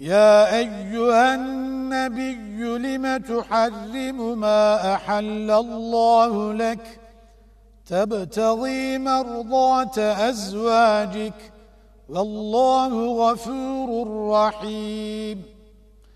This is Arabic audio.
يا أيها النبي لم تحرم ما أحل الله لك؟ تبتغي مرضات أزواجك والله غفور رحيم.